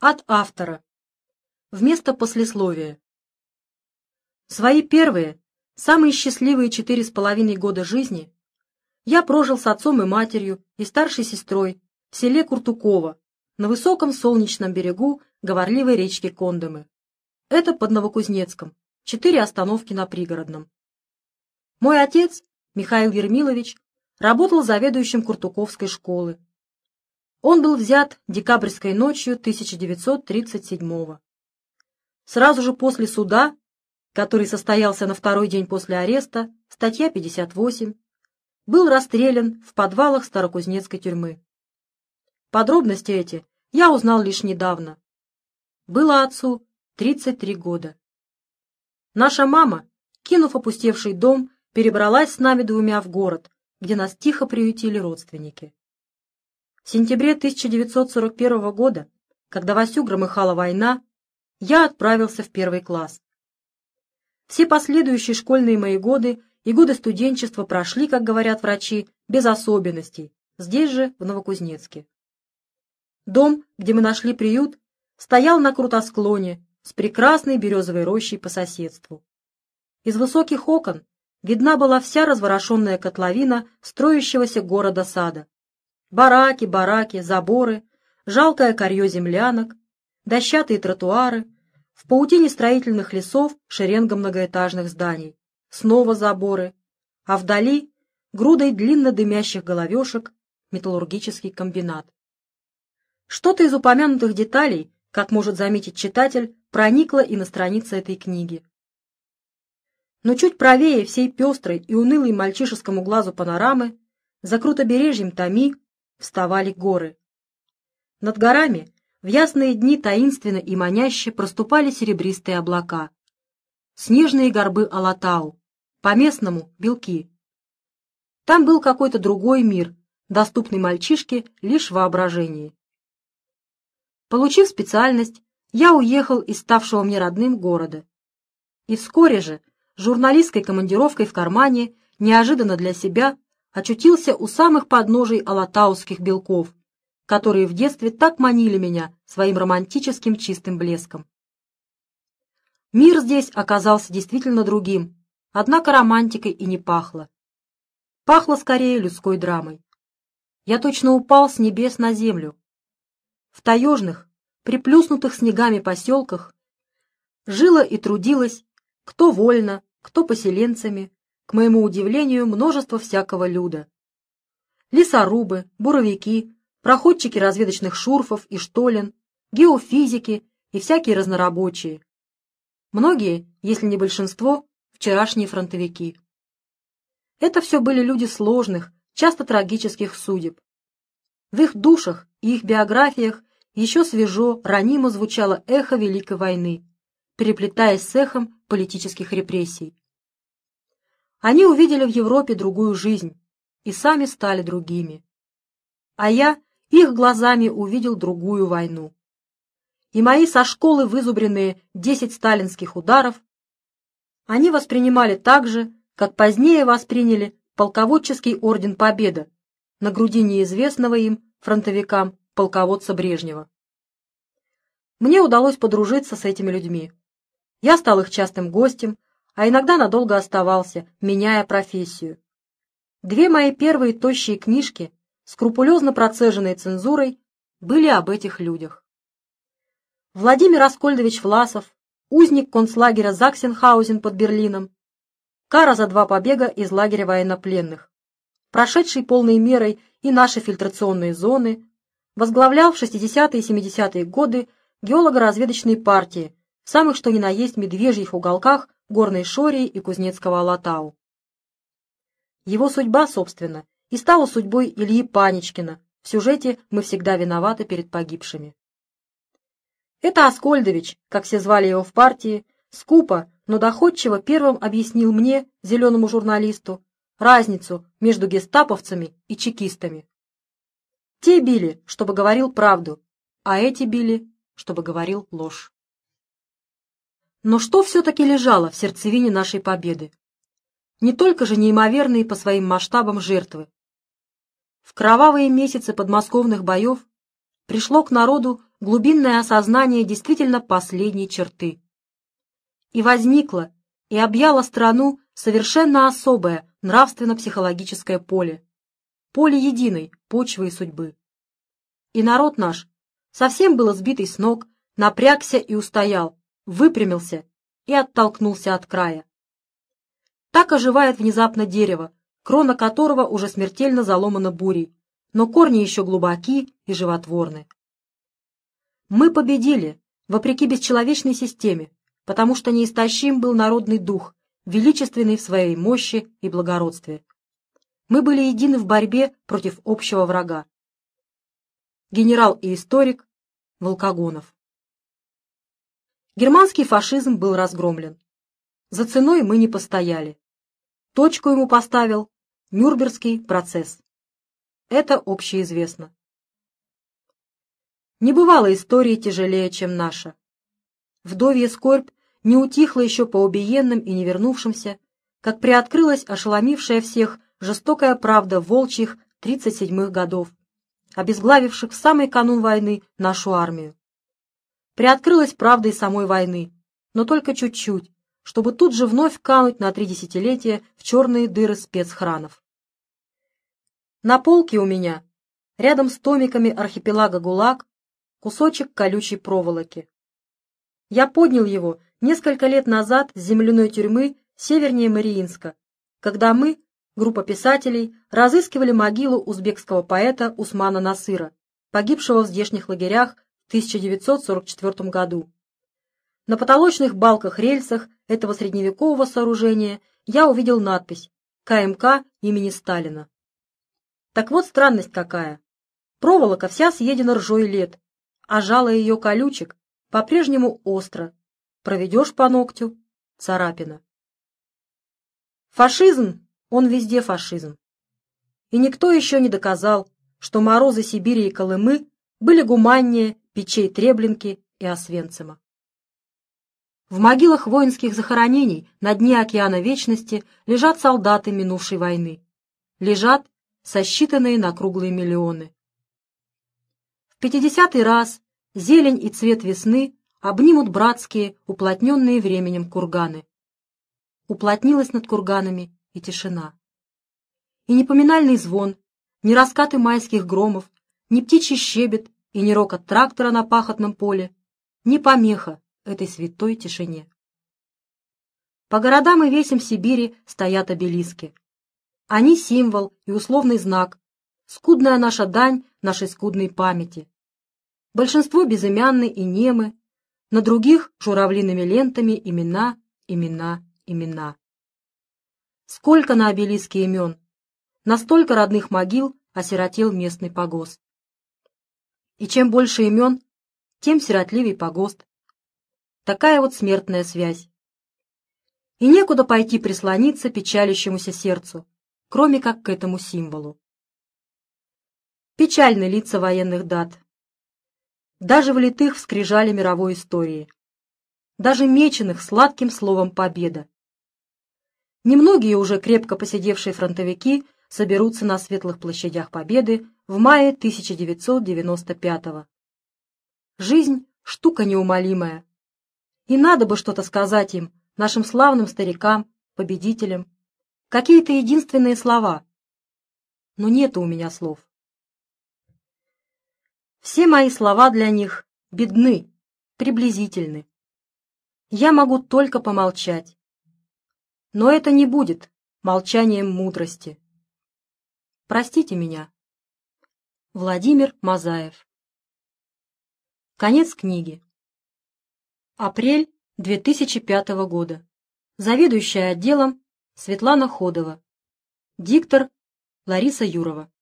От автора. Вместо послесловия. Свои первые, самые счастливые четыре с половиной года жизни я прожил с отцом и матерью и старшей сестрой в селе Куртукова на высоком солнечном берегу говорливой речки Кондомы. Это под Новокузнецком, четыре остановки на Пригородном. Мой отец, Михаил Ермилович, работал заведующим Куртуковской школы, он был взят декабрьской ночью 1937-го. Сразу же после суда, который состоялся на второй день после ареста, статья 58, был расстрелян в подвалах Старокузнецкой тюрьмы. Подробности эти я узнал лишь недавно. Было отцу 33 года. Наша мама, кинув опустевший дом, перебралась с нами двумя в город, где нас тихо приютили родственники. В сентябре 1941 года, когда Васю громыхала война, я отправился в первый класс. Все последующие школьные мои годы и годы студенчества прошли, как говорят врачи, без особенностей, здесь же, в Новокузнецке. Дом, где мы нашли приют, стоял на крутосклоне с прекрасной березовой рощей по соседству. Из высоких окон видна была вся разворошенная котловина строящегося города-сада. Бараки, бараки, заборы, жалкое корье землянок, дощатые тротуары, в паутине строительных лесов шеренга многоэтажных зданий, снова заборы, а вдали грудой длинно дымящих головешек металлургический комбинат. Что-то из упомянутых деталей, как может заметить читатель, проникло и на странице этой книги. Но чуть правее всей пестрой и унылой мальчишескому глазу панорамы, за крутобережьем Томи, вставали горы. Над горами в ясные дни таинственно и маняще проступали серебристые облака. Снежные горбы Алатау, по-местному — белки. Там был какой-то другой мир, доступный мальчишке лишь в воображении. Получив специальность, я уехал из ставшего мне родным города. И вскоре же, журналистской командировкой в кармане, неожиданно для себя, очутился у самых подножий алатауских белков, которые в детстве так манили меня своим романтическим чистым блеском. Мир здесь оказался действительно другим, однако романтикой и не пахло. Пахло скорее людской драмой. Я точно упал с небес на землю. В таежных, приплюснутых снегами поселках жила и трудилась, кто вольно, кто поселенцами, к моему удивлению, множество всякого люда. Лесорубы, буровики, проходчики разведочных шурфов и штолен, геофизики и всякие разнорабочие. Многие, если не большинство, вчерашние фронтовики. Это все были люди сложных, часто трагических судеб. В их душах и их биографиях еще свежо, ранимо звучало эхо Великой войны, переплетаясь с эхом политических репрессий. Они увидели в Европе другую жизнь и сами стали другими. А я их глазами увидел другую войну. И мои со школы вызубренные десять сталинских ударов они воспринимали так же, как позднее восприняли полководческий орден Победа на груди неизвестного им фронтовикам полководца Брежнева. Мне удалось подружиться с этими людьми. Я стал их частым гостем, а иногда надолго оставался, меняя профессию. Две мои первые тощие книжки, скрупулезно процеженные цензурой, были об этих людях. Владимир Аскольдович Власов, узник концлагеря Заксенхаузен под Берлином, кара за два побега из лагеря военнопленных, прошедший полной мерой и наши фильтрационные зоны, возглавлял в 60-е и 70-е годы геолого-разведочные партии в самых что ни на есть медвежьих уголках Горной Шории и Кузнецкого Алатау. Его судьба, собственно, и стала судьбой Ильи Паничкина. В сюжете «Мы всегда виноваты перед погибшими». Это Аскольдович, как все звали его в партии, скупо, но доходчиво первым объяснил мне, зеленому журналисту, разницу между гестаповцами и чекистами. Те били, чтобы говорил правду, а эти били, чтобы говорил ложь. Но что все-таки лежало в сердцевине нашей победы? Не только же неимоверные по своим масштабам жертвы. В кровавые месяцы подмосковных боев пришло к народу глубинное осознание действительно последней черты. И возникло, и объяло страну совершенно особое нравственно-психологическое поле, поле единой почвы и судьбы. И народ наш совсем был сбитый с ног, напрягся и устоял, выпрямился и оттолкнулся от края. Так оживает внезапно дерево, крона которого уже смертельно заломана бурей, но корни еще глубоки и животворны. Мы победили, вопреки бесчеловечной системе, потому что неистощим был народный дух, величественный в своей мощи и благородстве. Мы были едины в борьбе против общего врага. Генерал и историк Волкогонов Германский фашизм был разгромлен. За ценой мы не постояли. Точку ему поставил Нюрнбергский процесс. Это общеизвестно. Не бывало истории тяжелее, чем наша. Вдовья скорбь не утихла еще по убиенным и невернувшимся, как приоткрылась ошеломившая всех жестокая правда волчьих 37-х годов, обезглавивших в самый канун войны нашу армию. Приоткрылась правда и самой войны, но только чуть-чуть, чтобы тут же вновь кануть на три десятилетия в черные дыры спецхранов. На полке у меня, рядом с томиками архипелага ГУЛАГ, кусочек колючей проволоки. Я поднял его несколько лет назад с земляной тюрьмы севернее Мариинска, когда мы, группа писателей, разыскивали могилу узбекского поэта Усмана Насыра, погибшего в здешних лагерях 1944 году. На потолочных балках-рельсах этого средневекового сооружения я увидел надпись «КМК имени Сталина». Так вот странность какая. Проволока вся съедена ржой лет, а жало ее колючек по-прежнему остро. Проведешь по ногтю — царапина. Фашизм, он везде фашизм. И никто еще не доказал, что морозы Сибири и Колымы были гуманнее печей Треблинки и Освенцима. В могилах воинских захоронений на дне океана Вечности лежат солдаты минувшей войны. Лежат сосчитанные на круглые миллионы. В пятидесятый раз зелень и цвет весны обнимут братские, уплотненные временем курганы. Уплотнилась над курганами и тишина. И ни поминальный звон, ни раскаты майских громов, ни птичий щебет и ни рокот трактора на пахотном поле, ни помеха этой святой тишине. По городам и весям Сибири стоят обелиски. Они символ и условный знак, скудная наша дань нашей скудной памяти. Большинство безымянны и немы, на других журавлиными лентами имена, имена, имена. Сколько на обелиске имен, настолько родных могил осиротел местный погост. И чем больше имен, тем сиротливей погост, Такая вот смертная связь. И некуда пойти прислониться печалящемуся сердцу, кроме как к этому символу. Печальны лица военных дат. Даже влитых в скрижали мировой истории. Даже меченых сладким словом «победа». Немногие уже крепко посидевшие фронтовики соберутся на светлых площадях Победы в мае 1995 -го. Жизнь — штука неумолимая, и надо бы что-то сказать им, нашим славным старикам, победителям. Какие-то единственные слова. Но нету у меня слов. Все мои слова для них бедны, приблизительны. Я могу только помолчать. Но это не будет молчанием мудрости. Простите меня. Владимир Мазаев Конец книги. Апрель 2005 года. Заведующая отделом Светлана Ходова. Диктор Лариса Юрова.